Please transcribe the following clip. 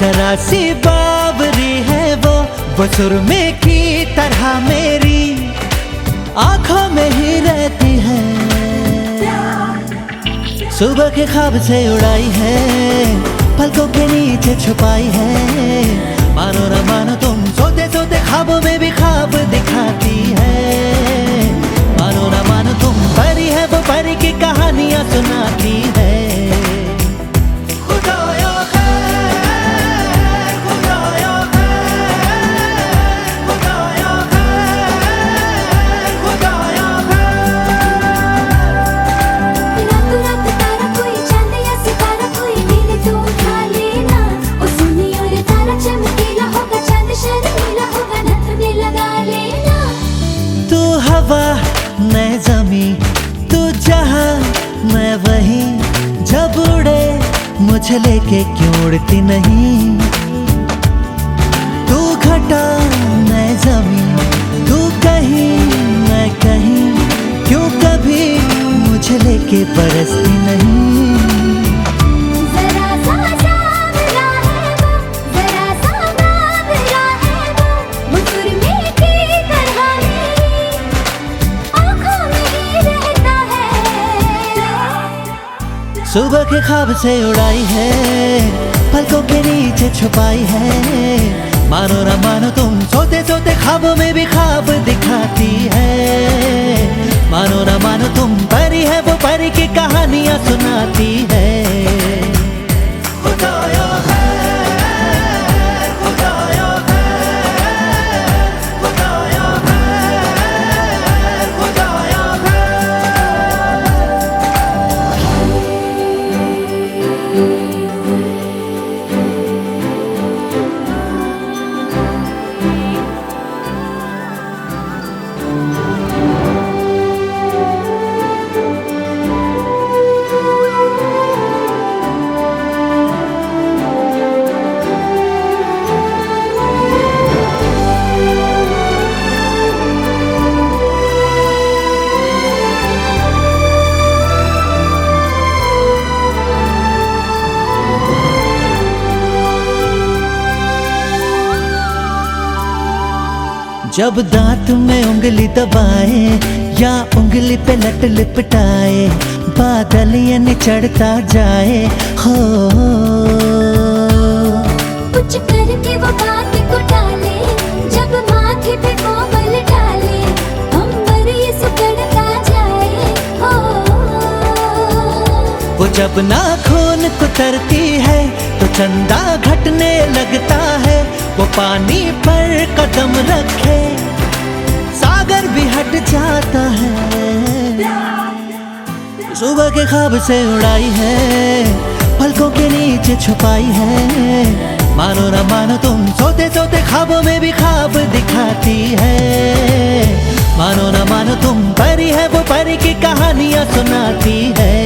जरा सी बावरी है वो वो सुरमे की तरह मेरी आँखों में ही रहती है। सुबह के ख्वाब से उड़ाई है, पलकों के नीचे छुपाई है। मानो न मानो तुम सोते सोते ख्वाबों में भी ख्वाब दिखाती है। मानो न मानो तुम परी है वो परी की कहानियाँ सुनाती है। हवा मैं जमी, तू जहाँ, मैं वही। जब उड़े, मुझे लेके क्यों उड़ती नहीं? तू घटा, मैं जमी, तू कहीं, मैं कहीं। क्यों कभी मुझे लेके बरसती सुबह के खाब से उड़ाई है, पलकों के नीचे छुपाई है। मानो ना मानो तुम सोते सोते खाब में भी खाब दिखाती है। मानो ना मानो तुम परी है, वो परी की कहानियाँ सुनाती है जब दांत में उंगली दबाए या उंगली पे लट लिपटाए बादल ये चढ़ता जाए हो। कुछ करके वो बात को टाले जब माथे पे कोमल डाले अंबर ये सुकड़ता जाए हो। वो जब नाखून कुतरती है चंदा घटने लगता है, वो पानी पर कदम रखे, सागर भी हट जाता है। सुबह के ख्वाब से उड़ाई है, पलकों के नीचे छुपाई है। मानो न मानो तुम सोते सोते ख्वाबों में भी ख्वाब दिखाती है। मानो न मानो तुम परी है, वो परी की कहानियाँ सुनाती है।